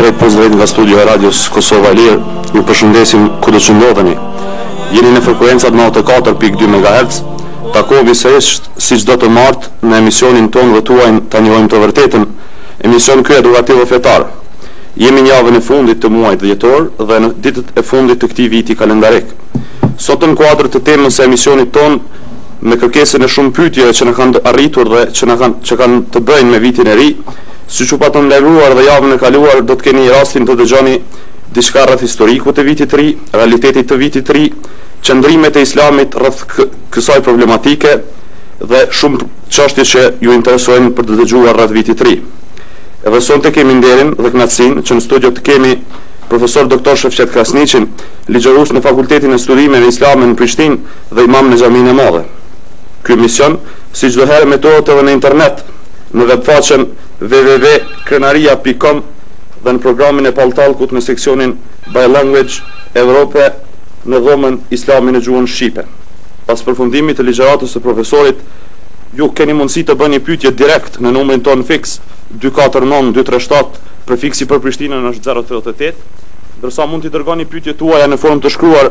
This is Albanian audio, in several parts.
Drejtpërdrejt nga studio e radios Kosova e Lirë, ju përshëndesim kudo që ndodheni. Jeni në frekuencat 94.2 MHz, takohemi sërish si çdo të martë në emisionin tonë dhe tuajin ta njohim të vërtetën, emision ky edukativo fetar. Jemi në javën e fundit të muajit dhjetor dhe në ditët e fundit të këtij viti kalendarik. Sot në kuadër të temës së emisionit tonë, me kërkesën e shumë pyetjeve që na kanë arritur dhe që na kanë që kanë të bëjnë me Vitin e Ri, siç u patëm lajmëruar edhe javën e kaluar, do të keni rastin të dëgjoni diçka rreth historikut të Vitit të Ri, realitetit të Vitit të Ri, qëndrimet e Islamit rreth kësaj problematike dhe shumë çështje që ju interesojnë për të dëgjuar rreth Vitit të Ri. Edhe sonte kemi nderin dhe kënaqësinë që në studio të kemi profesor doktor Shefqet Krasniqin, ligjërues në Fakultetin e Studimeve Islame në Prishtinë, dhe imam në Xhaminë e Madhe. Ky emision, si çdo herë, emetohet edhe në internet, në webfaqen www krenaria pikë kom dhe në programin e Paltalkut në seksionin By Language, Evrope në dhomën Islami në gjuhën shqipe. Pas përfundimit të ligjëratës së profesorit, ju keni mundësi të bëni pyetje direkt në numrin tonë fiks dy katër nëntë dy tre shtatë, prefiksi për Prishtinën është zero tridhjetë e tetë, ndërsa mund t'i dërgoni pyetjet tuaja në formë të shkruar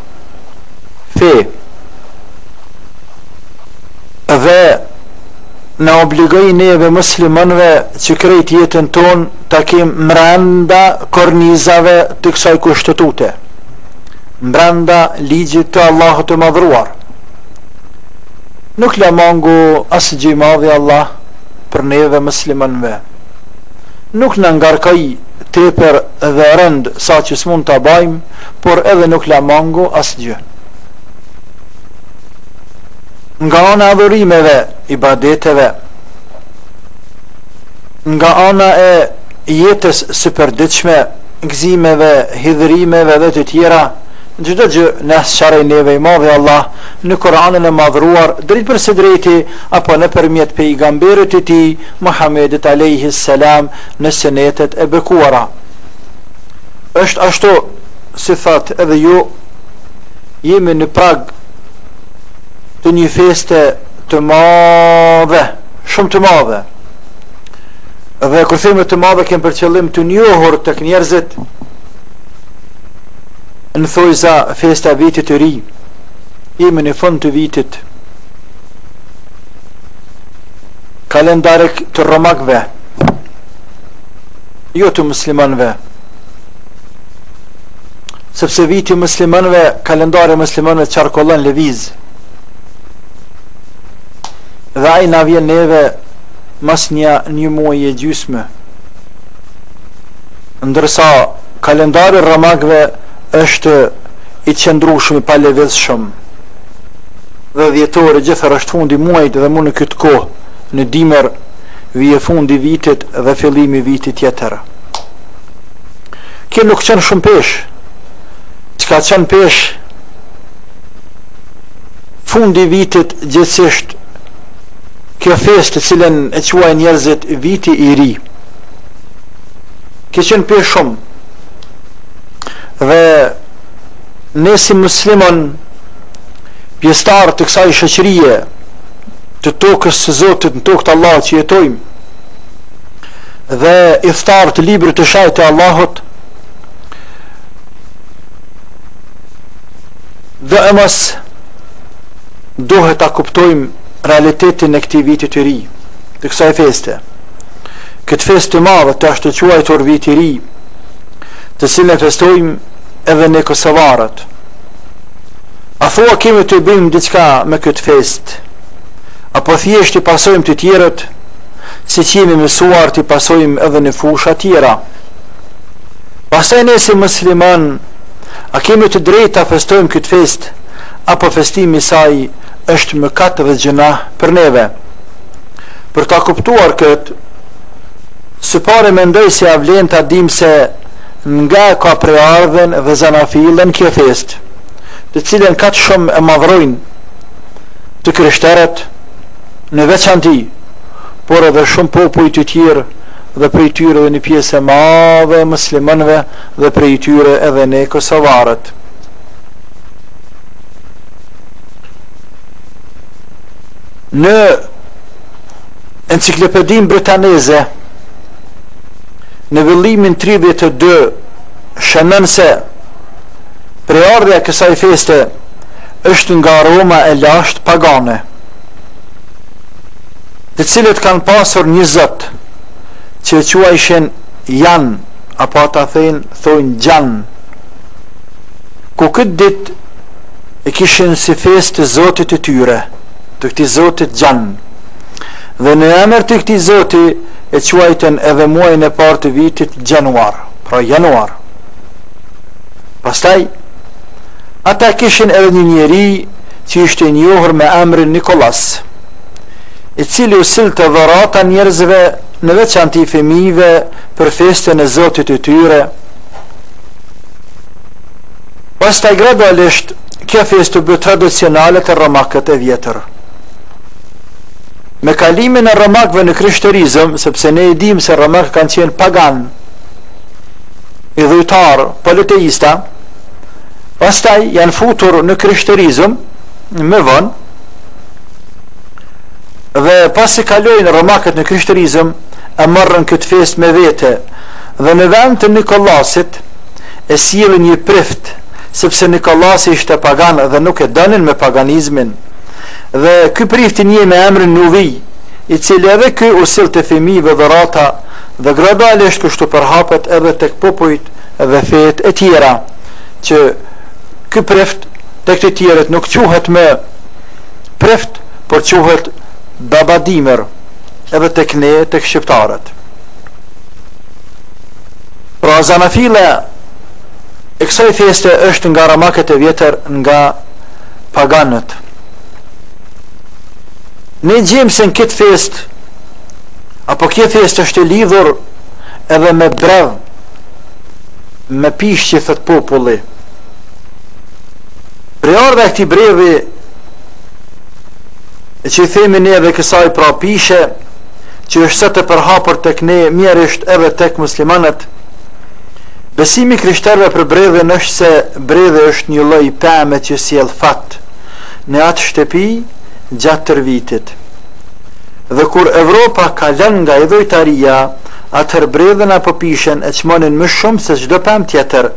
Fe dhe na obligoi neve muslimanve që krejt jetën tonë ta kemi mrenda kornizave të kësaj kushtetute mrenda ligjit të Allahut të madhëruar nuk la mangu asgjë i madhi Allah për neve muslimanve nuk na ngarkoi tepër dhe rëndë sa që s'mund ta bajmë por edhe nuk la mango asgjë. Nga ana e adhurimeve, ibadeteve, nga ana e jetës së përditshme, gëzimeve, hidhërimeve dhe të tjera, çdo gjë na sqaroi neve i Madhi Allah në Kur'anin e Madhëruar drejtpërsëdrejti apo nëpërmjet pejgamberit të tij Muhammedit alejhi selam në sunetet e bekuara. është ashtu si thatë edhe ju, jemi në prag të një feste të madhe, shumë të madhe. Dhe kur themi të madhe kemi për qëllim të njohur tek njerëzit në thojza festa e vitit të ri. Jemi në fund të vitit kalendarik të romakëve. jo të muslimanëve. Sepse viti i muslimanëve, kalendari i muslimanëve qarkullon, lëviz. Dhe ai na vjen neve mas një një muaj e gjysmë. Ndërsa kalendari i romakëve është i qëndrueshëm, i palëvizshëm. Dhe dhjetori gjithherë është fundi i muajit dhe mu në këtë kohë Në dimër vjen fundi i vitit dhe fillimi i vitit tjetër. Kjo nuk çon shumë peshë, çka çon peshë fundi i vitit gjithsesi kjo festë të cilën e quajnë njerëzit viti i ri. Kjo çon peshë shumë dhe ne si muslimanë pjesëtarë të kësaj shoqërie të tokës së Zotit në tokë të Allahut që jetojmë dhe ithtarë të librit të shejtë të Allahut doemos duhet ta kuptojmë realitetin e këtij viti të ri të kësaj feste këtë festë të madhe të ashtuquajtur viti i ri të cilën e festojmë edhe ne kosovarët A thua kemi të bëjmë diçka me këtë festë, apo thjesht i pasojmë të tjerët, siç jemi mësuar t'i pasojmë edhe në fusha tjera? Pastaj ne si muslimanë, a kemi të drejtë ta festojmë këtë festë, apo festimi i saj është mëkat dhe gjynah për neve? Për ta kuptuar këtë, së pari mendoj se ia vlen ta dimë se nga ka prejardhjen dhe zanafillën kjo festë. të cilën kaq shumë e madhërojnë të krishterët në veçanti, por edhe shumë popuj të tjerë dhe prej tyre dhe një pjesë e madhe e muslimanëve dhe prej tyre edhe ne kosovarët. Në enciklopedinë britaneze, në vëllimin 32, shënon se Prejardhja e kësaj feste është nga Roma e lashtë pagane, të cilët kanë pasur një zot që e quajshin Jan, apo ata thënë thonë Gjan. Ku këtë ditë e kishin si festë të zotit të tyre, të këtij zotit Gjan. Dhe në emër të këtij zoti e quajtën edhe muajn e parë të vitit Gjanuar, pra Januar. Pastaj, ata kishin edhe një njeri që ishte i njohur me emrin Nikolas, i cili u sillte dhurata njerëzve në veçanti fëmijëve për festën e zotit të tyre. Pastaj gradualisht, kjo festë u bë tradicionale te romakët e vjetër. Me kalimin e romakëve në krishterizëm, sepse ne e dimë se romakët kanë qenë paganë, idhujtarë, politeista, pastaj janë futur në krishterizëm më vonë, dhe pasi kalojnë romakët në krishterizëm, e marrin këtë festë me vete, dhe në vend të Nikolasit, e sjellin një prift, sepse Nikolasi ishte pagan dhe nuk e donin me paganizmin. Dhe ky prift i njohur me emrin Nuvi, i cili edhe ky u sillte fëmijëve dhurata dhe gradualisht kështu përhapet edhe tek popujt dhe fetë e tjera, që ky prift tek të tjerët nuk quhet më prift, por quhet babadimër edhe tek ne, tek shqiptarët. Pra zanafilla e kësaj feste është nga romakët e vjetër nga paganët. Ne gjejmë se në këtë festë Apo kjo festë është e lidhur edhe me bredh me pishë që i thotë populli. Prejardha e këtij bredhi e që i themi ne edhe kësaj pra pishe që është sot e përhapur tek ne mjerisht edhe tek muslimanët. Besimi i krishterëve për bredhin është se bredhi është një lloj peme që sjell fat në atë shtëpi gjatë tërë vitit. Dhe kur Evropa kalon nga idhujtaria, atëherë bredhin apo pishën e çmonin më shumë se çdo pemë tjetër.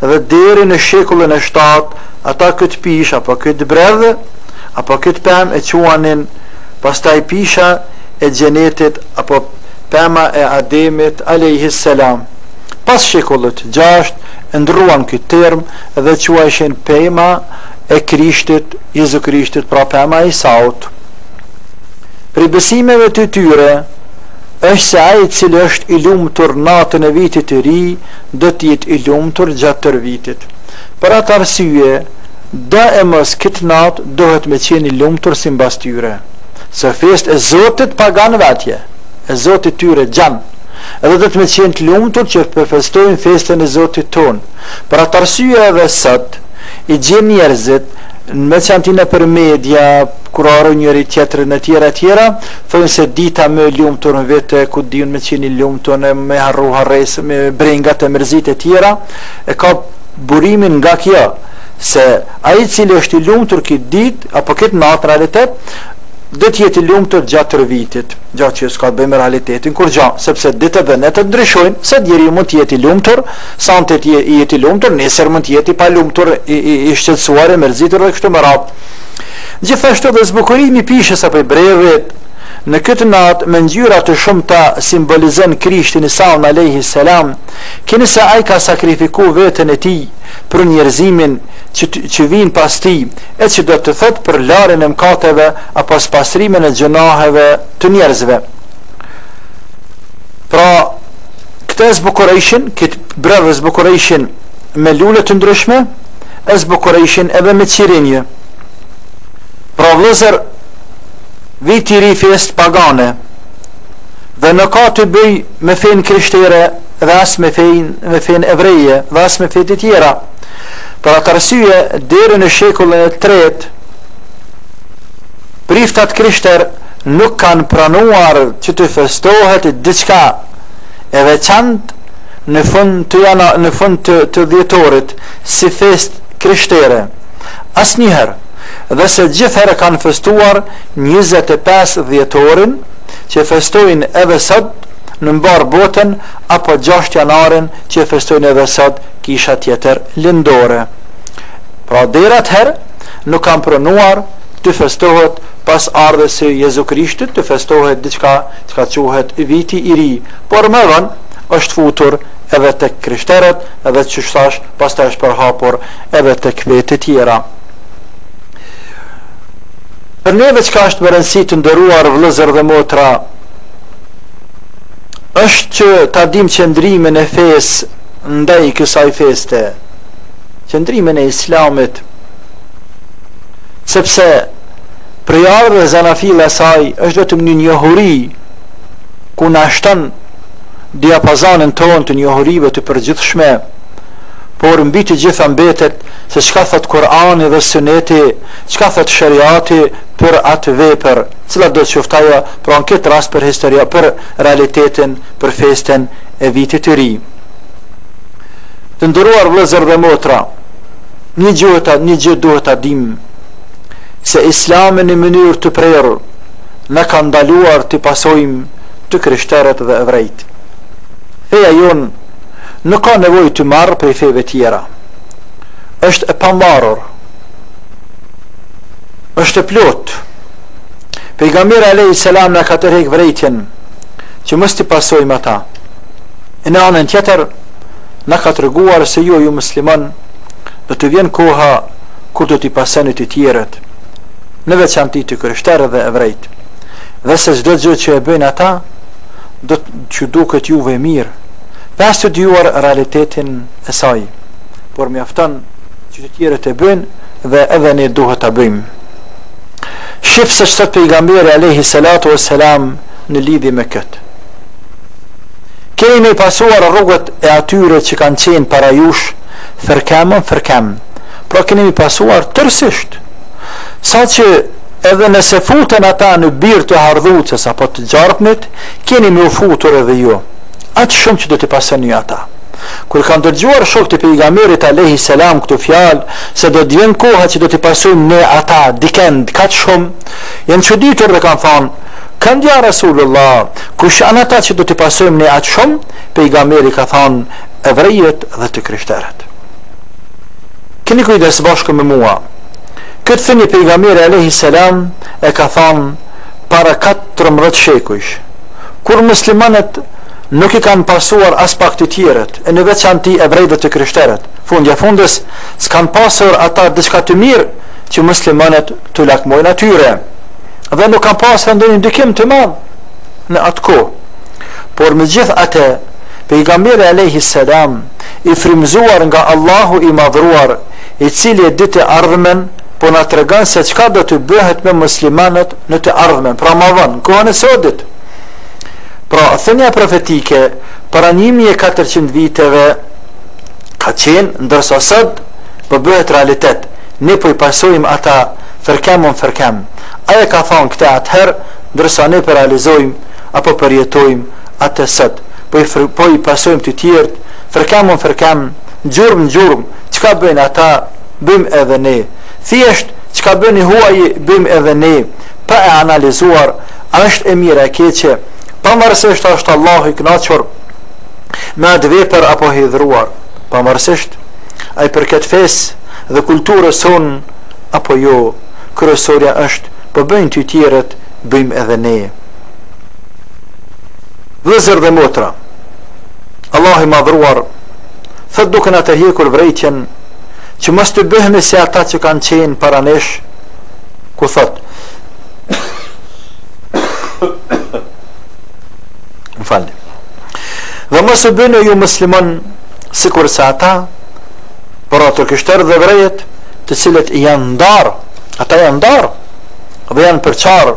Dhe deri në shekullin e shtatë, ata këtë pishë apo këtë bredh, apo këtë pemë e quanin pastaj pisha e xhenetit apo pema e Ademit alejhi selam. Pas shekullit të gjashtë e ndrruan këtë term dhe e quajshin pema e Krishtit, Jezu Krishtit, pra pema e Isaut. Prej besimeve të tyre është se ai i cili është i lumtur natën e Vitit të Ri, do të jetë i lumtur gjatë tërë vitit. Për atë arsye, doemos këtë natë duhet me qenë i lumtur simbas tyre. Se festë e Zotit paganëve atje, e Zotit tyre Xhan, dhe duhet me qenë të lumtur që po festojnë festën e Zotit tonë. Për atë arsye edhe sot i gjen njerëzit, në veçanti nëpër media, Kur urojnë njëri tjetrin etj etj Thonë se dita më e lumtur në vit ku duhet me qenë i lumtun e me harru harresë brengat e mërzitë e tjera e ka burimin nga kjo se ai i cili është i lumtur kitë ditë apo kitë natë në realitet do të jetë i lumtur gjatë tërë vitit gjë që s'ka të bëjë me realitetin kurrgja sepse ditët dhe netët ndryshojnë sot njeriu mund të jetë i lumtur sonte të jetë i lumtur nesër mund të jetë i palumtur i i i shqetësuar i mërzitur dhe kështu me radhë Gjithashtu dhe zbukurimi i pishës apo i bredhit në këtë natë me ngjyra të shumta simbolizon Krishtin Isaun alejhi selam, kinse ai ka sakrifiku veten e tij për njerëzimin që, që vijnë pas tij, e që do të thotë për larjen e mëkateve apo spastrimin e gjunaheve të njerëzve. Pra, këtë e zbukurojshin, këtë bredh e zbukurojshin me lule të ndryshme, E zbukurojshin edhe me qirinj. Pra vëllezër, viti i ri festë pagane dhe nuk ka të bëjë me fenë krishtere dhe as me fenë me fenë evreje dhe as me fe të tjera. Për atë arsye, deri në shekullin e tretë, priftat krishterë nuk kanë pranuar që të festohet diçka e veçantë në fund të jana, në fund të, të dhjetorit, si festë krishtere, asnjëherë, dhe se gjithherë e kanë festuar njëzet e pesë dhjetorin, që e festojnë edhe sot në mbarë botën, apo gjashtë janarin, që festojnë edhe sot kisha tjetër lindore. Pra deri atëherë nuk kanë pranuar të festohet pas ardhjes së Jezu Krishtit, të festohet diçka çka quhet viti i ri, por më vonë është futur edhe tek krishterët, dhe qysh thashë, pastaj është përhapur edhe tek fetë e tjera. Për neve çka është me rëndësi të nderuar vllezër dhe motra, është që ta dim qëndrimin e fesë ndaj kësaj feste, qëndrimin e islamit, sepse prejardhja dhe zanafilla saj është vetëm një njohuri ku na e shton diapazonin tonë të njohurive të përgjithshme, por mbi të gjitha mbetet se çka thot Kur'ani dhe Sunneti, çka thot Sheriati për atë vepër, cilado qoftë ajo, pra në këtë rast për historia, për realitetin, për festën e vitit të ri. Të nderuar vëllezër dhe motra, një gjë ta një gjë duhet ta dimë se Islami në mënyrë të prerë na ka ndaluar t'i pasojmë të krishterët dhe evrejt. Feja jonë nuk ka nevojë të marrë prej feve tjera. Është e pavarur. Është e plotë. Pejgamberi alayhis salam na ka tërhek vërejtjen që mos t'i pasojmë ata. E në anën tjetër na ka treguar se ju ju musliman do të vjen koha kur do t'i pasoni të tjerët, në veçanti të krishterët dhe evrejt. dhe se çdo gjë që e bëjnë ata do të ju duket juve mirë pa e studiuar realitetin e saj por mjafton që të tjerët e bëjnë dhe edhe ne duhet ta bëjmë shif se ç'thotë pejgamberi alayhi salatu wassalam në lidhje me këtë keni me i pasuar rrugët e atyre që kanë qenë para jush fërkem më fërkem pra keni me i pasuar tërsisht sa që Edhe nëse futen ata në birë të hardhucës apo të gjarpnit, keni me u futur edhe ju, aq shumë që do t'i pasoni ata. Kur kanë dëgjuar shokët e Pejgamberit alejhi selam këto fjalë, se do të vjen koha që do t'i pasojmë ne ata dikend kaq shumë, janë çuditur dhe kanë thënë, Kënd, ja Resulullah, kush janë ata që do t'i pasojmë ne aq shumë? Pejgamberi ka thënë, Evrejet dhe të krishterët. Keni kujdes bashkë me mua. Këtë thënie Pejgamberi alejhi selam e ka thënë para katërmbëdhjetë shekujsh, kur muslimanët nuk i kanë pasuar aspak të tjerët, e në veçanti evrejtë dhe të krishterët, fundja fundës s'kanë pasur ata diçka të mirë që muslimanët t'u lakmojnë atyre, dhe nuk kanë pasur ndonjë ndikim të madh në atë kohë. Por megjithatë, Pejgamberi alejhi selam i frymëzuar nga Allahu i Madhëruar i cili e di të ardhmen, po na tregon se çka do të bëhet me muslimanët në të ardhmen, pra më vonë, në kohën e sodit. Pra, thënia profetike para 1400 viteve ka qenë, ndërsa sot po bëhet realitet. Ne po i pasojmë ata fërkem më fërkem. Ai e ka thonë këtë atëherë, ndërsa ne po e realizojmë, apo po e përjetojmë atë sot. Po i, po i pasojmë të tjerët, fërkem më fërkem, Gjurmë gjurmë, çka bëjnë ata, bëjmë edhe ne. Thjesht, çka bën i huaji, bëjmë edhe ne, pa e analizuar, a është e mirë a e keqe, pavarësisht a është Allahu i kënaqur me atë vepër apo i hidhëruar, pavarësisht a i përket fesë dhe kulturës sonë apo jo, kryesorja është, po bëjnë të tjerët, bëjmë edhe ne. Vëllezër dhe motra, Allahu i Madhëruar, thotë duke na tërhequr vërejtjen që mos të bëhemi si ata që kanë qenë para nesh, ku thotë Më falni. Dhe mos u bëni ju musliman sikurse ata pra të krishterë dhe evrejt të cilët janë ndar ata janë ndar dhe janë përçar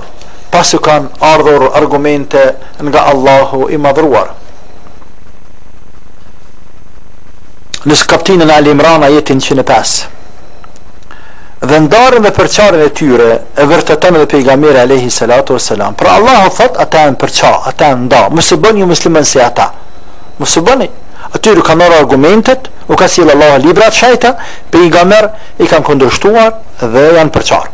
pasi kanë ardhur argumente nga Allahu i madhëruar Në kaptinën Ali Imran ajetin njëqind e pesë dhe ndarjen dhe përçarjen e tyre e vërteton edhe pejgamberi alayhi salatu wasalam. Pra Allahu thot ata janë përça, ata janë nda. Mos u bëni ju musliman si ata. Mos u bëni. Atyre u kanë ardhur argumentet, u ka sjell Allahu libra të shenjta, pejgamberë, i kanë kundërshtuar dhe janë përçar.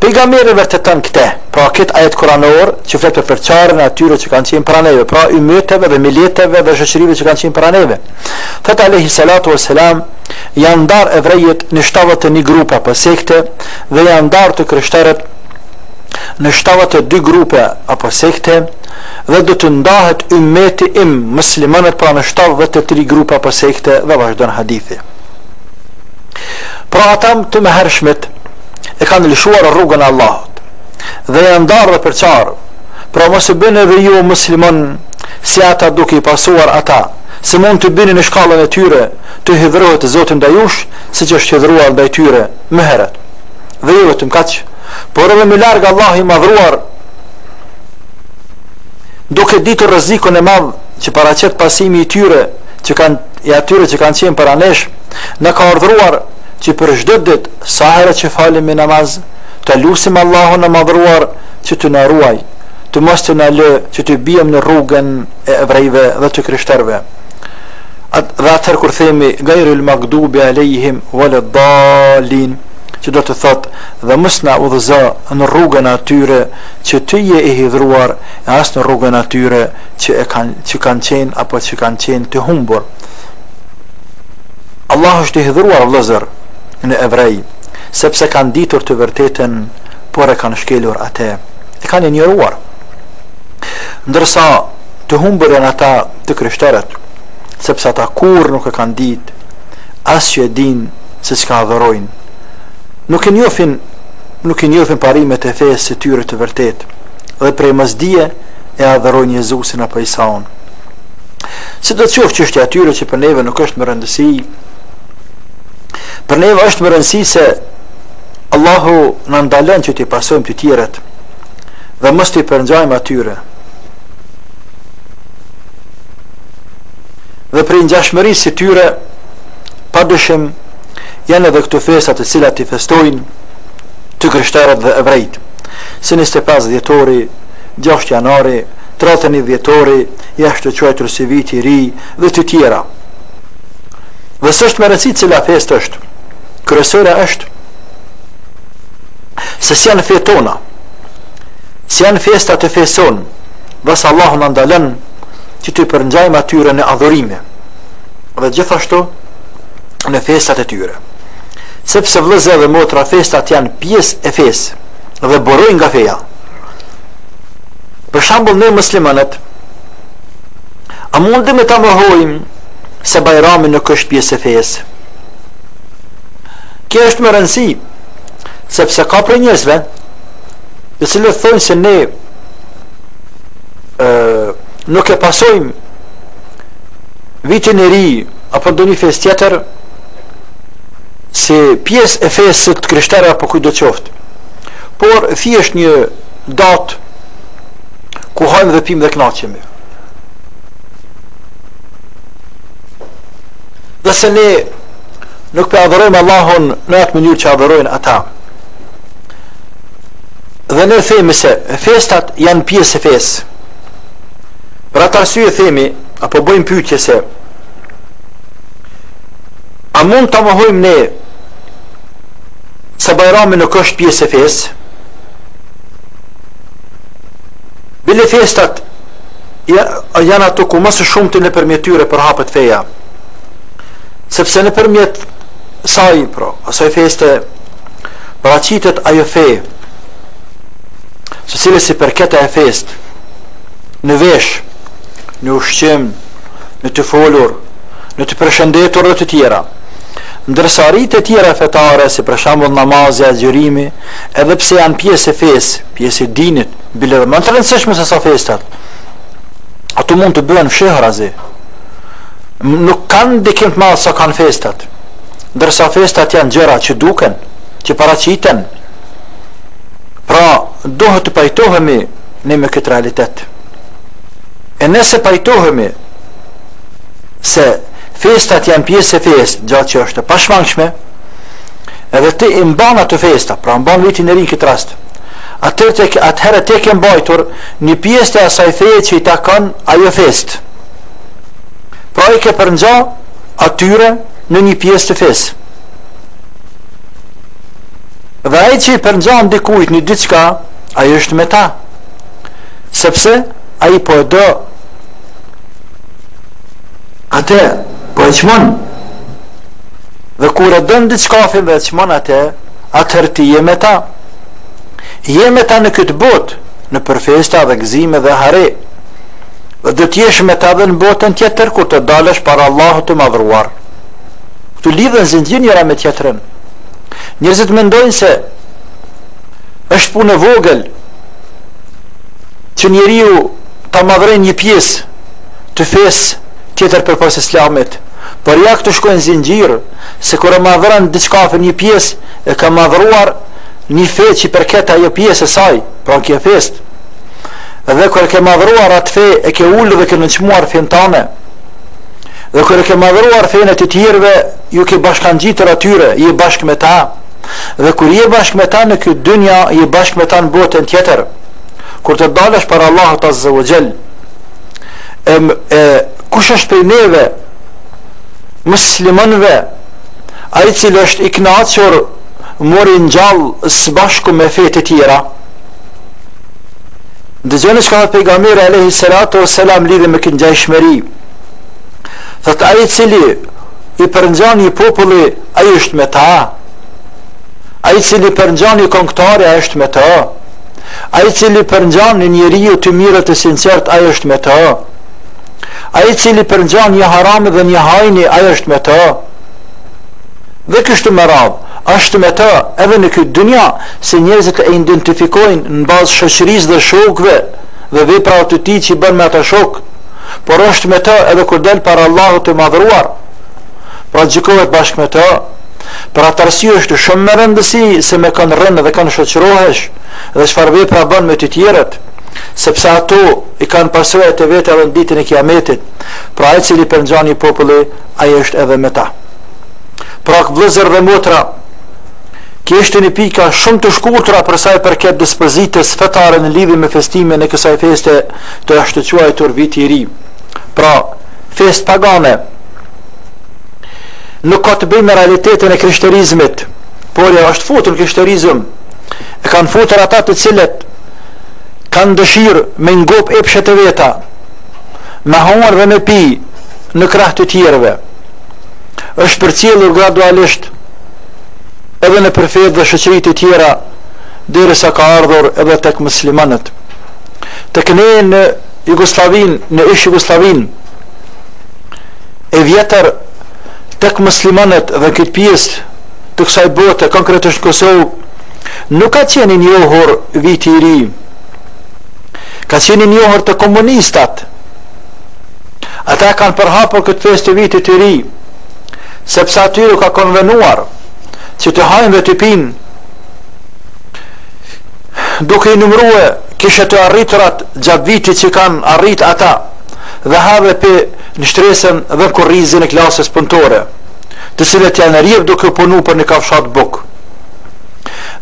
Pejgamberi e vërteton këte, pra këtë ajet kuranor që flet për përçarjen e atyre që kanë qenë para neve, pra ymmeteve dhe mileteve dhe shoqërive që kanë qenë para neve. Thot alejhi salatu vesselam, janë ndarë evrejtë në 71 grupe apo sekte dhe janë ndarë të krishterët në 72 grupe apo sekte dhe do të ndahet ymmeti im muslimanët pra në 73 grupe apo sekte dhe vazhdon hadithi. Pra ata të mëhershmit e kanë lëshuar rrugën e Allahut dhe janë ndarë dhe përçarë, pra mos u bëni edhe ju o musliman si ata duke i pasuar ata, se mund të bini në shkallën e tyre të hidhrohet Zoti ndaj jush, siç është hidhruar ndaj tyre më herët. Dhe jo vetëm kaq, por edhe më larg Allahu i madhëruar duke ditur rrezikun e madh që paraqet pasimi i tyre që kanë i atyre që kanë qenë para nesh Na ka urdhëruar që për çdo ditë sa herë që falim namaz, ta lusim Allahun e Madhëruar që të na ruajë, të mos të na lë që të biem në rrugën e evrejve dhe të krishterëve. Dhe atëherë kur themi gajril magdubi alejhim wala dalin, që do të thotë dhe mos na udhëzo në rrugën e atyre që ti je i hidhruar e as në rrugën e atyre që e kanë që kanë qenë apo që kanë qenë të humbur. Allahu është i hidhruar vëllezër në evrej, sepse kanë ditur të vërtetën, por e kanë shkelur atë, e kanë injoruar. Ndërsa të humbur janë ata të krishterët, sepse ata kurrë nuk e kanë dit, as që e dinë se çka adhurojnë. Nuk e njofin, nuk i njofin parimet e fesë së tyre të vërtetë, dhe prej mosdijes e adhurojnë Jezusin apo Isaun. Sidoqoftë çështja e tyre që për neve nuk është me rëndësi, për neve është me rëndësi se Allahu na ndalon që t'i pasojmë të tjerët dhe mos t'i përngjajmë atyre. Dhe prej ngjashmërisë së tyre pa dyshim janë edhe këto festa të cilat i festojnë të krishterët dhe evrejt. Se 25 dhjetori, 6 janari, 31 dhjetori, i ashtuquajtur si Viti i Ri dhe të tjera. Dhe s'është me rëndësi cila festë është. Kryesore është se s'janë fe tona, s'janë festa të fesë sonë, dhe se Allahu na ndalon që t'u përngjajmë atyre në adhurime, dhe gjithashtu në festat e tyre. Sepse vëllezër dhe motra festat janë pjesë e fesë dhe burojnë nga feja. Për shembull ne muslimanët a mundemi ta mohojmë se Bajrami nuk është pjesë e fesë? Kjo është me rëndësi, sepse ka prej njerëzve, të cilët thonë se ne nuk e pasojmë vitin e ri apo ndonjë festë tjetër si pjesë e fesë të krishterë apo kujtdo qoftë. Por, thjesht një Datë ku hajmë dhe pimë dhe kënaqemi. Dhe se ne nuk po adhurojmë Allahun në atë mënyrë që adhurojnë ata. Dhe ne themi se festat janë pjesë e fesë. Për atë arsye themi, apo bëjmë pyetje se, a mund ta mohojmë ne se bajrami nuk është pjesë e fesë? Bile festat janë ato ku më së shumti nëpërmjet tyre përhapet feja. Sepse nëpërmjet saj, pra, asaj feste paraqitet ajo fe, së cilës i përket ajo festë në veshje, në ushqim, në të folur, në të përshëndetur dhe të tjera. Ndërsa ritet e tjera fetare, si për shembull namazi, agjërimi, Edhe pse janë pjesë e fesë, pjesë e dinit, bile dhe më të rëndësishme se sa festat, ato mund të bëhen fshehërazi. Nuk kanë ndikim të madh sa kanë festat. Ndërsa festat janë gjëra që duken, që paraqiten. Pra, duhet të pajtohemi ne me këtë realitet. E nëse pajtohemi se festat janë pjesë e fesë, gjë që është e pashmangshme, Edhe ti i mban atë festa, pra mban vitin e ri këtë rast. Atëherë ti e ke mbajtur një pjesë të asaj feje që i takon ajo festë. Pra i ke përngja atyre në një pjesë të fesë. Dhe ai që i përngjan dikujt në diçka, ai është me ta. Sepse ai po e do atë po e çmon Dhe kur e don diçkafin dhe e çmon atë, atëherë ti je me ta. Je me ta në këtë botë, nëpër festa dhe gëzime dhe hare. Dhe do të jesh me ta dhe në botën tjetër kur të dalësh para Allahut të madhruar. Këtu lidhen zinxhir njëra me tjetërën. Njërzit mendojnë se është punë vogël që njeriu ta madhrojë një pjesë të fesë tjetër përpos islamit. Por ja këtu shkojnë zinxhirë, se kur e madhëron diçkafen një pjesë, e ke madhëruar një fe që i përket ajo pjesë e saj, pra kjo festë. Dhe kur e ke madhëruar atë fe, e ke ulë dhe ke nënçmuar fenë tane. Dhe kur e ke madhëruar fenë e të tjerëve, ju ke bashkangjitur atyre, je bashkë me ta. Dhe kur je bashkë me ta në këtë dynja, je bashkë me ta në botën tjetër. Kur të dalësh para Allahut Azza wa Jall, E kush është prej neve muslimanëve ai i cili është i kënaqur me u ringjallë së bashku me fetë e tjera? Dëgjoni çka thotë Pejgamberi alayhi salatu wasalam lidhur me këtë ngjashmëri. Thot ai i cili i përngjan një populli, ai është me ta. Ai i cili përngjan një kontari, ai është me ta. Ai i cili përngjan një njeriu të mirë e të sinqertë, ai është me të. Ai i cili përngjan një harami dhe një hajni, ai është me të. Dhe kështu me radhë, është me të edhe në këtë dynja, se njerëzit e identifikojnë në bazë shoqërisë dhe shokëve dhe veprave të tij që i bën me ata shokë, por është me të edhe kur del para Allahut të madhëruar. Pra gjykohet bashkë me të. Për atë arsye është shumë me rëndësi se me kënd rrin dhe kënd shoqërohesh dhe çfarë vepra bën me të tjerët, sepse ato i kanë pasojat e veta edhe në ditën e Kiametit. Pra ai cili përngjan një populli, ai është edhe me ta. Pra vëllezër dhe motra, kështu në pika shumë të shkurtra për sa i përket dispozitës fetare në lidhje me festimin e kësaj feste të ashtuquajtur viti i ri. Pra, festë pagane, Nuk ka të bëjë me realitetin e krishterizmit, por është futur krishterizëm. E kanë futur ata të cilët kanë dëshirë me ngop epshet e veta, me hongër dhe me pi në krah të tjerëve. Është përcjellur gradualisht edhe nëpër fe dhe shoqëri të tjera derisa ka ardhur edhe tek muslimanët. Tek ne në Jugosllavin, në ish Jugosllavin, e vjetër tek muslimanët dhe këtë pjesë të kësaj bote, konkretisht në Kosovë, nuk ka qenë i njohur Viti i Ri. Ka qenë i njohur te komunistat. Ata kanë përhapur këtë festë të Vitit të Ri, sepse atyre u ka konvenuar që të hajnë dhe të pinë duke i numrue kishe të arriturat gjatë vitit që kanë arrit ata dhe ha dhe pi në shtresën dhe kurrizin e klasës punëtore, të cilët janë rjep duke punu për një kafshatë bukë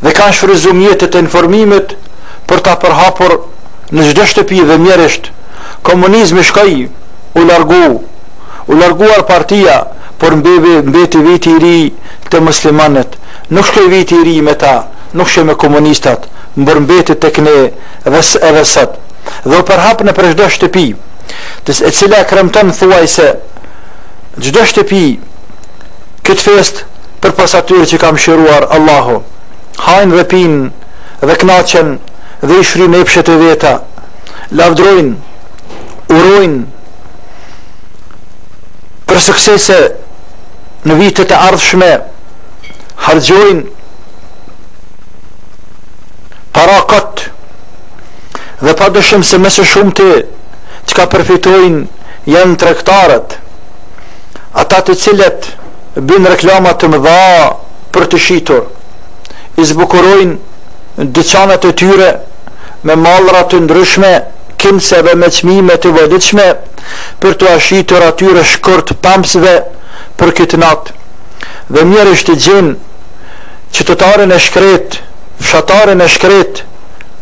dhe kanë shfrytëzu mjetet e informimit për ta përhapur në çdo shtëpi dhe mjerisht komunizmi shkoi, u largu, u largua partia, por mbebe mbeti viti i ri te muslimanët, nuk shkoi viti i ri me ta, nuk shkoi me komunistat, por mbeti tek ne edhe sot dhe u përhap nëpër çdo shtëpi. e cila e kremton thuajse çdo shtëpi këtë fest përpos atyre që ka mëshiruar Allahu hajnë dhe pin dhe knaqen dhe i shfryjnë epshet e veta lavdrojnë urojnë për suksese në vitet e ardhshme hargjojnë para kot dhe padyshim se më së shumti çka përfitojnë janë tregtarët, ata të cilët bëjnë reklama të mëdha për të shitur, i zbukurojnë dyqanet e tyre me mallra të ndryshme, kinse me çmime të volitshme për t'ua shitur atyre shkurtpamësve për këtë natë. Dhe mjerisht e gjen qytetarin e shkret, fshatarin e shkret,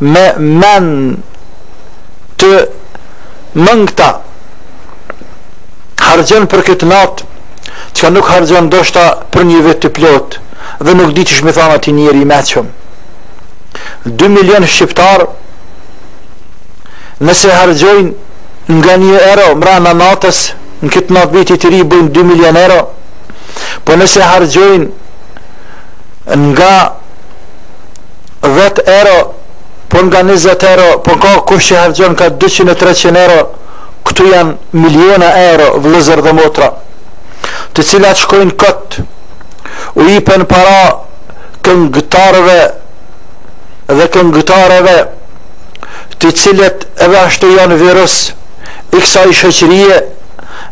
me men të mëngta hargjon për këtë natë çka nuk hargjon ndoshta për një vit të plot dhe nuk di çysh më tha një njeri i mençëm 2 milion shqiptar nëse hargjojnë nga një euro mrena natës në këtë natë vitit të ri bëjnë 2 milion euro po nëse hargjojnë nga dhjetë euro, po nga njëzet euro, po ka kush që harxhon ka dyqind e treqind euro, këtu janë miliona euro vëllëzër dhe motra, të cilat shkojnë kot u jipen para këngëtarëve dhe këngëtareve të cilët edhe ashtu janë virus i kësaj shoqërie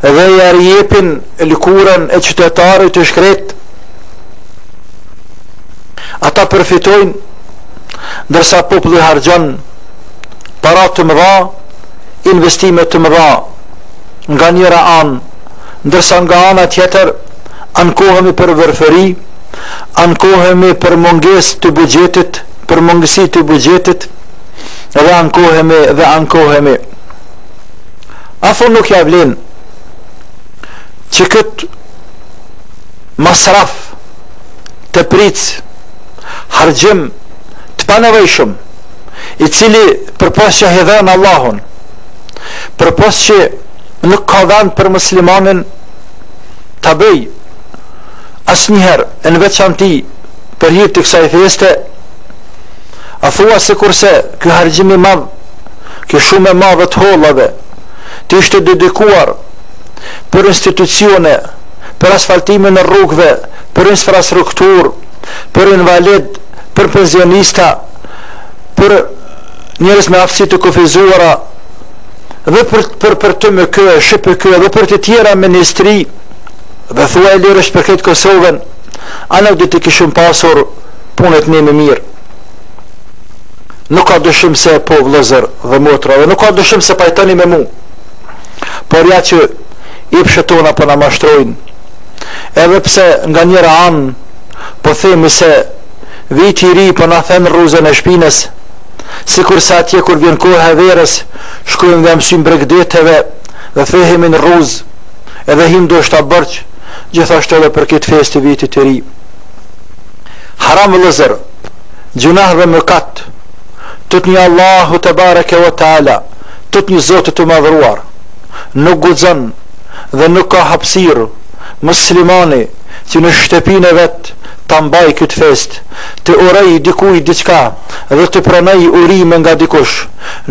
dhe ja rjepin lëkurën e qytetarit të shkretë Ata përfitojnë ndërsa populli harxhon para të mëdha, investime të mëdha nga njëra anë, ndërsa nga ana tjetër ankohemi për varfëri, ankohemi për mungesë të buxhetit, për mungësi të buxhetit dhe ankohemi dhe ankohemi. A thua nuk ja vlen që këtë masraf të prish harxhim të panevojshëm, i cili përpos që hidhëron Allahun, përpos që nuk ka vend për muslimanin ta bëjë asnjëherë e në veçanti për hir të kësaj feste a thua sikurse ky harxhim i madh kjo shumë e madhe e të hollave të ishte dedikuar për institucione për asfaltimin e rrugëve, për infrastrukturë, për invalidë, për pensionista, për njerëz me aftësi të kufizuara dhe për për për TMK, SHPK dhe për të tjera ministri dhe thua lirisht për këtë Kosovën, a nuk do t'i kishim pasur punët shumë më mirë. Nuk ka dyshim se po vllëzër dhe motra dhe nuk ka dyshim se pajtoheni me mu. por ja që epshet tona po na mashtrojnë, edhe pse nga njëra anë po themi se viti i ri po na then rruzën e shpinës, sikurse atje kur vjen koha e verës, shkojmë dhe mësyjmë bregdeteve dhe thehemi në rruzë, edhe hijmë ndoshta borxh, gjithashtu edhe për këtë festë të vitit të ri. Haram vëllëzër, gjunah dhe mëkat, tutni Allahun tebareke ue teala, Tutni Zotin të madhëruar nuk guxon dhe nuk ka hapësirë muslimani që në shtëpinë e vet ta mbajë kyt festë të urojë dikujt diçka dhe të pranojë urime nga dikush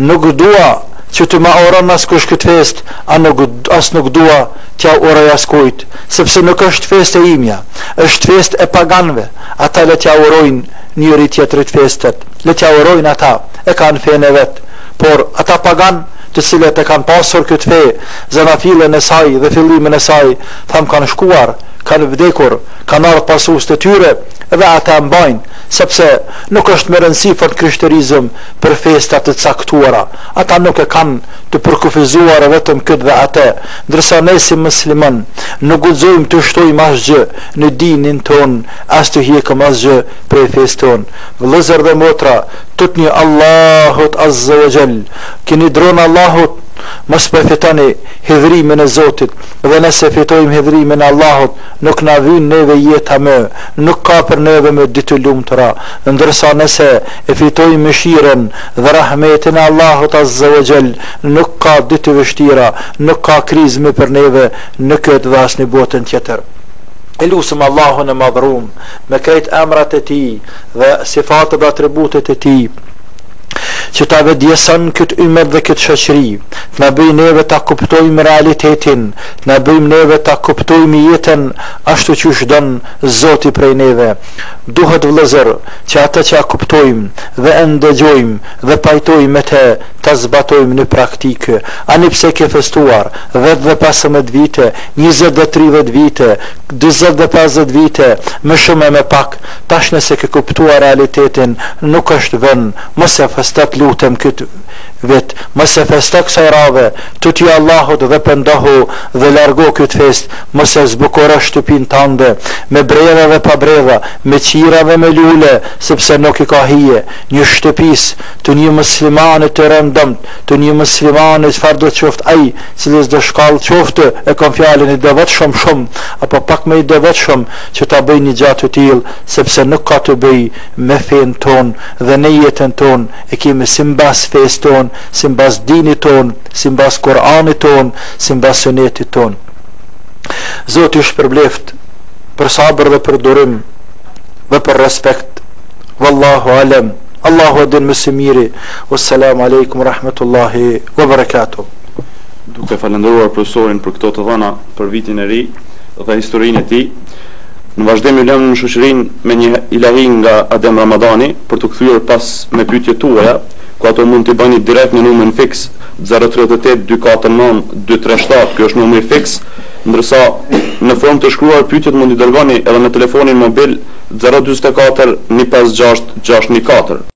nuk dua që të ma uron askush kyt festë a nuk as nuk dua t'ia uroj askujt sepse nuk është festë e imja është festë e paganëve ata le t'ia urojnë njëri-tjetrit festet le t'ia urojnë ata e kanë fenë e vet Por, ata paganë, të cilët e kanë pasur këtë fe, zanafillën e saj dhe fillimin e saj, thamë kanë shkuar, kanë vdekur, kanë ardhur pasues të tyre dhe ata e mbajnë, sepse nuk është me rëndësi fort te krishterizmi për festa të caktuara, ata nuk e kanë të përkufizuar vetëm këtë dhe atë, ndërsa ne si muslimanë nuk guxojmë të shtojmë asgjë në dinin tonë, as të hjekëm asgjë prej fesë tonë. Vëllezër dhe motra, Tutni Allahut Azze o Xhell, kini dron Allahut, mos po e fitoni hidhrimin e Zotit, dhe nëse fitojmë hidhrimin e Allahut, nuk na vyn neve jeta më, nuk ka për neve më ditë të lumtura, ndërsa nëse e fitojmë mëshirën dhe rahmetin e Allahut Azze o Xhell, nuk ka ditë të vështira, nuk ka krizë më për neve në këtë dhe as në botën tjetër. E lusim Allahun e Madhërum me krejt emrat e Tij dhe sifatet dhe atributet e Tij, që ta vetëdijeson këtë ymmet dhe këtë shoqëri, të na bëjë neve ta kuptojmë realitetin, të na bëjë neve ta kuptojmë jetën ashtu qysh don Zoti prej neve. Duhet, vëllezër, që atë që e kuptojmë dhe e ndëgjojmë dhe pajtohmë me të, ta zbatojmë në praktikë. Ani pse ke festuar dhjetë dhe pesëmbëdhjetë vite, njëzet dhe tridhjetë vite, dyzet dhe pesëdhjetë vite, më shumë e më pak, Tash nëse ke kuptuar realitetin nuk është vonë mos e festo të lutem kyt vit mos e festo kësaj radhe tuti Allahut dhe pendohu dhe largo kyt festë mos e zbukuro shtëpinë tande me bredha dhe pa bredha me qira dhe me lule sepse nuk i ka hije një shtëpisë të një muslimani të rëndomtë të një muslimani çfarëdo qoftë ai cilësdo shkallë qoftë e kam fjalën i devotshëm shumë apo pak më i devotshëm që ta bëjë një gja të tillë sepse nuk ka të bëjë me fenë tonë dhe ne jetën tonë e kemi simbas fesë tonë simbas dinit tonë simbas Kur'anit tonë simbas Sunetit tonë Zoti ju shpërbleft për sabër dhe për durim dhe për respekt Wallahu alem Allahu e din më së miri Wassalamu alaikum rahmetullahi wa barakatuh Duke falënderuar profesorin për këto të dhëna për vitin e ri, dhe historinë e tij. Në vazhdim ju lëmë në shoqërinë me një ilahi nga Adem Ramadani për t'u kthyer pas me pyetjet tuaja, ku ato mund t'i bëni direkt në numrin fiks zero tridhjetë e tetë dy katër nëntë dy tre shtatë, ky është numri fiks, ndërsa në formë të shkruar pyetjet mund t'i dërgoni edhe në telefonin mobil zero dyzet e katër një pesë gjashtë gjashtë një katër.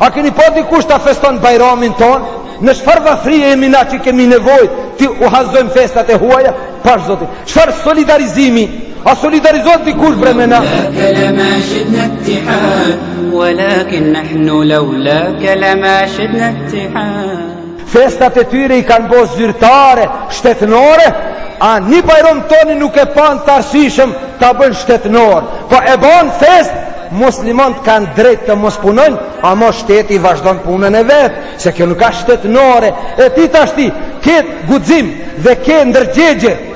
A keni pa dikush ta feston Bajramin tonë? Në çfarë varfrie jemi na që kemi nevojë t'i huazojmë festat e huaja? Pash Zotin. Çfarë solidarizimi? A solidarizohet dikush bre me na? Festat e tyre i kanë bo zyrtare, shtetnore, a një bajrom tonin nuk e panë t'arsyshëm ta bënë shtetnor, po e banë festë, muslimanët kanë drejt të mos punojnë, ama shteti vazhdon punën e vet, se kjo nuk ashtë shtetnore, e ti tashti, ke guxim dhe ke ndërgjegje,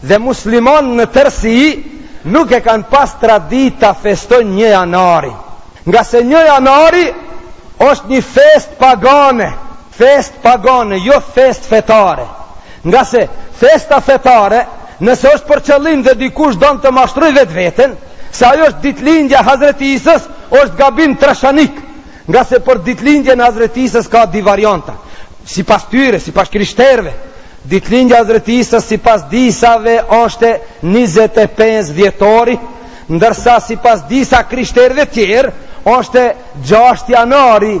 Dhe muslimanët në tërësi nuk e kanë pas traditë ta festojnë një janarin. Ngase një janari është një festë pagane, festë pagane, jo festë fetare. Ngase festa fetare, nëse është për qëllim dhe dikush don të mashtrojë vetveten, se ajo është ditëlindja e Hazreti Isës, është gabim trashanik. Ngase për ditëlindjen e Hazreti Isës ka dy varianta. Sipas tyre, sipas krishterëve, ditëlindja e Hazreti Isës sipas disave është njëzet e pesë dhjetori, ndërsa sipas disa krishterëve tjerë është gjashtë janari.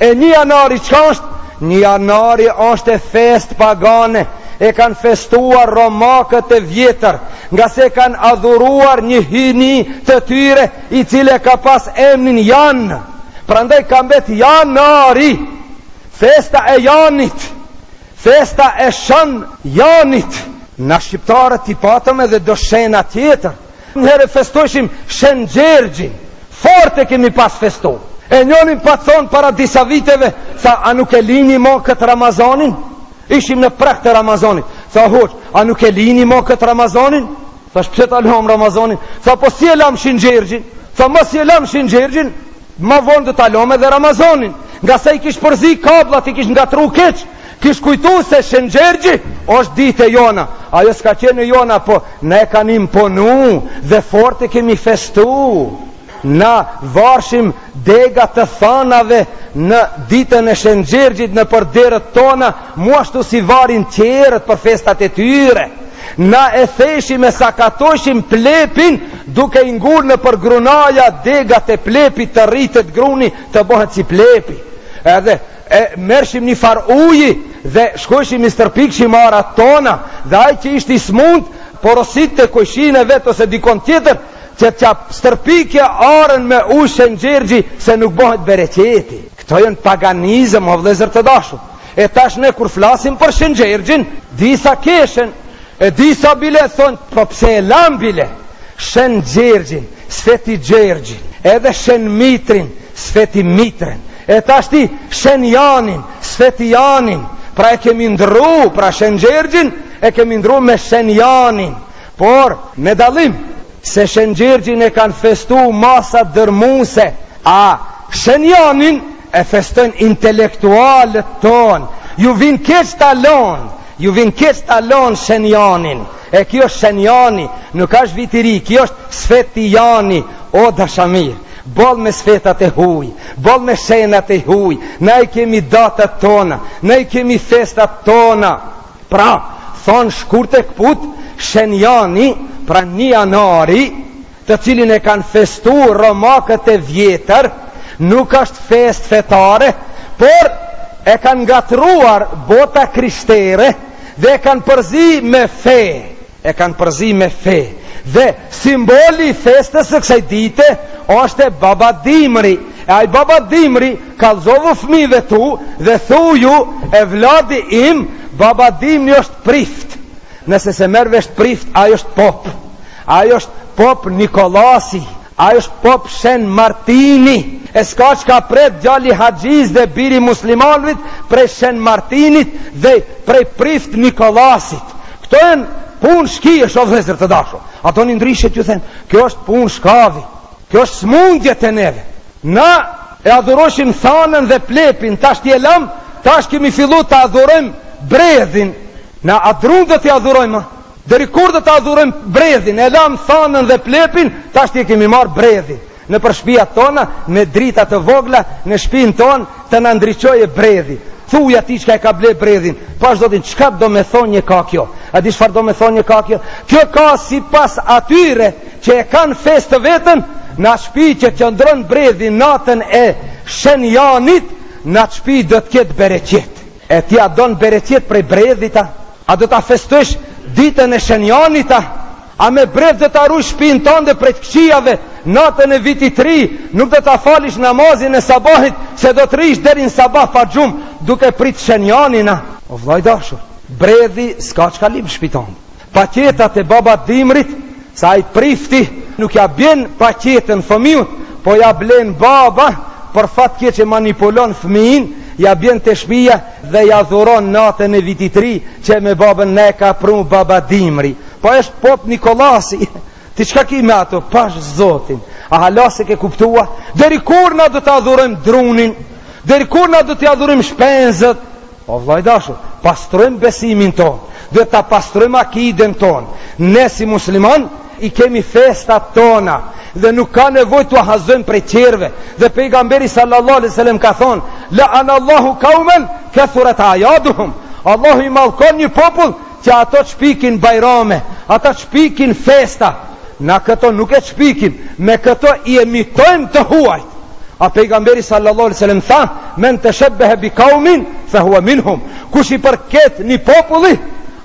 E një janari çka është? Një janari është festë pagane, e kanë festuar romakët e vjetër, ngase kanë adhuruar një hyjni të tyre, i cili e ka pas emnin Jan, prandaj ka mbet Janari, festa e Janit, festa e Shën Janit. Na shqiptarët i patëm edhe do shena tjetër, një herë e festojshim Shën Gjergjin, fort e kemi pas festu, e njoni m'pat thonë para disa viteve, tha a nuk e lini ma këtë Ramazanin, ishim në prag të Ramazanit, tha hoxhë a nuk e lini ma këtë Ramazanin, Thashë pse ta lamë Ramazanin? Tha po si e lam Shin Gjergjin? Tha masi e lam Shin Gjergjin, ma vonë do ta lamë edhe Ramazanin. Ngase i kish përzi kabllat, i kish ngatru keq, kish kujtu se Shin Gjergji është ditë e jona. Ajo s'ka qenë e jona, po na e kanë imponu dhe fort e kemi festu. Na varshim dega të thanave në ditën e Shën Gjergjit nëpër dyert tona, mu ashtu si varin tjerët për festat e tyre. Na e theshim e sakatojshim plepin duke i ngul nëpër grunaja degat e plepit të rritet gruni të bëhet si plepi. Edhe e merrshim një far uji dhe shkojshim i stërpikshim arat tona dhe ai që ishte i smunt porositte kojshinë e vet ose dikon tjetër Që t'ia stërpikë arën me ujë Shën Gjergji se nuk bëhet bereqeti. Këto janë paganizëm o vëllezër të dashur. E tash ne kur flasim për Shën Gjergjin, disa keshen, e disa bile thonë, po pse e lamë bile? Shën Gjergjin, Sveti Gjergjin, edhe Shën Mitrin, Sveti Mitrin, e tashti Shën Janin, Sveti Janin, pra e kemi ndrru, pra Shën Gjergjin e kemi ndrru me Shën Janin, Por, me dallim, se Shen Gjergjin e kanë festu masat dërrmuse, a Shen Janin e festojnë intelektualët tonë. Ju vin keq ta lanë, ju vin keq ta lanë Shen Janin. E kjo është Shen Jani, nuk asht vit i ri, kjo është Sveti Jani, o dashamirë. Boll me svetat e huj, boll me shenat e huj, na i kemi datat tona, na i kemi festat tona. Pra, thonë shkurt e këput, Shen Jani, pra një janari, të cilin e kanë festu romakët e vjetër, nuk është festë fetare, por e kanë ngatërruar bota e krishterë dhe e kanë përzi me fe. e kanë përzi me fe dhe simboli i festës së kësaj dite është baba dimri e ai baba dimri kallëzovu fëmijëve tu dhe thuju evladi im baba dimri është prift nëse s'e merr vesh prift ai është pop ai është pop Nikollasi Ai është pop Shen Martini e s'ka çka pret djali i haxhisë dhe biri i muslimanit prej Shen Martinit dhe prej prift Nikollasit kto janë punë shkijesh o vlezër të dashur a doni ndryshe t'ju them kjo është punë shkavi kjo është smundje te neve na e adhuroshim thanën dhe plepin tashti e lam tash kemi fillu ta adhurojmë bredhin na a drunin do ta adhurojmë a. Deri kur do ta adhurojmë bredhin, e lamë thanën dhe plepin, tashti e kemi marrë bredhin, nëpër shpijat tona, me drita të vogla, në shpinë tonë, të na ndriçojë bredhi. Thuja atij çka e ka ble bredhin, pash zotin, çka domethënie ka kjo? A di çfarë domethënie ka kjo? Kjo ka sipas atyre që e kanë festë të vetën, në atë shpi që qëndron bredhi natën e Shen Janit, në atë shpi do të ketë bereqet. E ti a don bereqet prej bredhit a? A do ta festojsh ditën e Shen Janit a? A me bredh do ta rujsh shpinë tande prej të këqijave? Natën e vitit të ri, nuk do ta falish namazin e sabahit, se do të rrish deri në sabah pa gjumë, duke prit Shen Janin a. O vëlla i dashur, bredhi s'ka çka lyp n'shpi tande. Paketat e baba dimrit se ai prifti nuk ja bjen paketën fëmiut po ja blen baba për fat keq e manipulon fëmijin ja bjen te shpija dhe ja dhuron naten e vitit ri qe me babën na e ka pru baba dimri po esht pop Nikollasi ti qka ki me ato pash zotin a hala s'e ke kuptua deri kur na do ta adhurojm drunin deri kur na do t'i adhurojm shpenzët O vëlla i dashur, pastrojmë besimin tonë, duhet ta pastrojmë akiden tonë. Ne si muslimanë i kemi festat tona dhe nuk ka nevojë t'i huazojmë prej tjerëve. Dhe pejgamberi sallallahu alejhi selem ka thonë: "La'anallahu qauman kathurat a'yaduhum." Allahu i mallkon një popull Që ato çpikin bajrame, ata çpikin festa, na këto nuk e shpikim, me këto i emitojmë të huajt. A Pejgamberi sallallahu alejhi ve sellem tha, Men teshabbehe bi kaumin fehuve minhum, kush i përket një populli,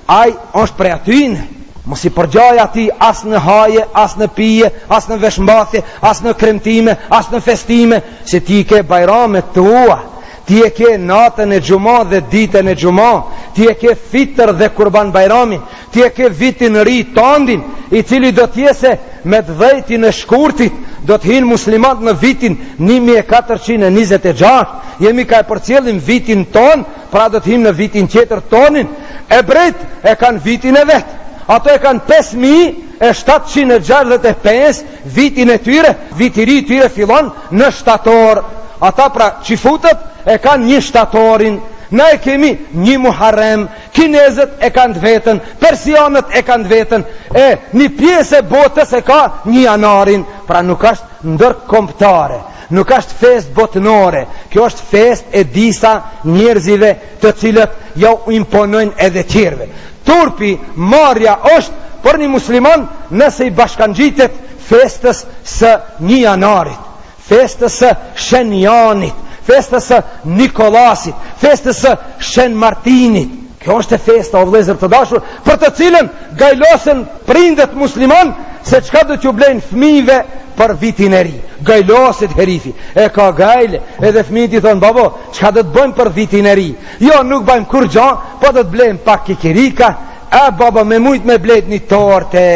ai është prej atyne. Mos i përgjaj atij as në haje, as në pije, as në veshmbathje, as në kremtime, as në festime, se ti i ke bajramet e tua. Ti e ke natën e xhuma dhe ditën e xhuma, ti e ke fitër dhe kurban bajramin, ti e ke vitin ri tondin, i cili do të jetë me të dhjetin shkurtit, do të hinë muslimanët në vitin një mijë e katërqind e njëzet e gjashtë, jemi ka e përcjellim vitin tonë, pra do të him në vitin tjetër tonin, ebrejt e kanë vitin e vet, ato e kanë pesë mijë e shtatëqind e gjashtëdhjetë e pesë, Vitin e tyre, viti ri i tyre fillon në shtator. Ata pra, çifutët, e kanë një shtatorin. Na e kemi një muharrem. Kinezët e kanë të vetën, persianët e kanë të vetën, e një pjesë e botës e ka një janarin. Pra nuk është ndërkombëtare. Nuk është festë botnore, kjo është festë e disa njerëzive të cilët ja u imponojnë edhe tjerëve. Turpi, marrja është për një musliman nëse i bashkangjitet festës së një janarit, festës së Shen Janit, festës së Nikollasit, festës së Shen Martinit, Kjo është festa o vëllezër të dashur për të cilën gajlosen prindët musliman se çka do t'ju blejnë fëmijëve për vitin e ri. Gajloset herifi, e ka gajle, edhe fëmijët i thonë babo, çka do të bëjmë për vitin e ri? Jo, nuk bëjmë kurgjë, po do të blejmë pak kikirika, a baba me mujt me ble një torte.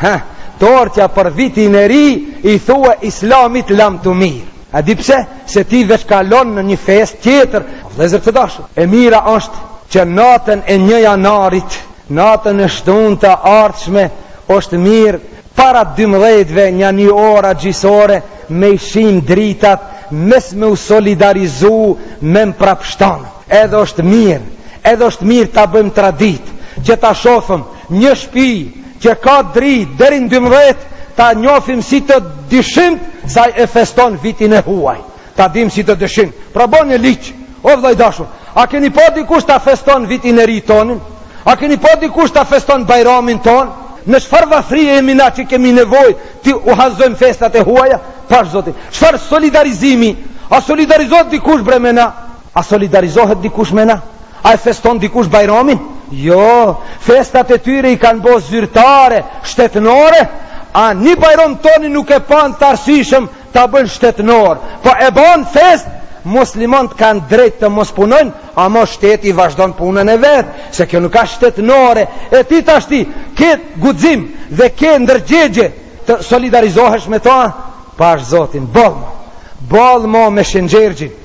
Ha, tortja për vitin e ri i thua Islamit lamtumirë. A di pse? Se ti veç kalon në një festë tjetër. O vëllezër të dashur, e mira është që natën e një janarit, natën e shtunë të ardhshme, është mirë para dymbëdhjetëve nja një orë a gjysore me i fshimë dritat mos me u solidarizu me mprapshtan. Edhe është mirë, edhe është mirë ta bëjmë traditë, që ta shohim një shpi që ka drit deri në dymbëdhjetë, ta njohim si të dyshimtë se ai e feston vitin e huaj. Ta dimë si të dyshimtë. Pra bon një ligj, o vëlla i dashur, a keni pa dikush ta feston vitin e ri tonin? A keni pa dikush ta feston Bajramin tonë? Në çfarë varfërie jemi na që kemi nevojë t'i uhazojmë festat e huaja? Pash Zotin. Çfarë solidarizimi? A solidarizohet dikush bre me na? A solidarizohet dikush me na? A e feston dikush Bajramin? Jo, festat e tyre i kanë bo zyrtare, shtetnore, a ni Bajram toni nuk e panë t'arsyshëm ta bëjnë shtetnor, po e bon fest, muslimant kanë drejt të mos punojnë, ama shteti i vazhdon punët e vet, se kjo nuk asht shtetnore, e ti tashti ke guxim dhe ke ndërgjegje të solidarizohesh me ta? Pash Zotin, boll mo, boll mo me Shengjergjin.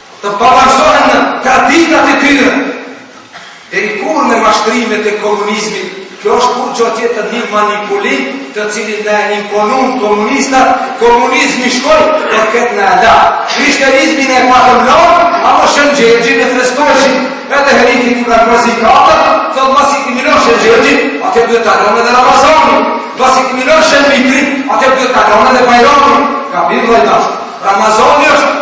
të vazhdojnë traditat e tyre. Deri kur me mashtrimet e komunizmit, kjo s'është kurgjo tjetër, një manipulim të cilin na e imponun komunistat, komunizmi shkoi, po këtë na e la. Krishterizmin e patëm lonë, ama Shëngjergjin e festojshin, edhe heritit në në përzi katër, të masi kemi lon Shëngjergjin, a duhet të lon edhe Ramazani, masi kemi lon Shënmitrin, a duhet të lon edhe Bajrami, ka bëtë dhe i Ramazani është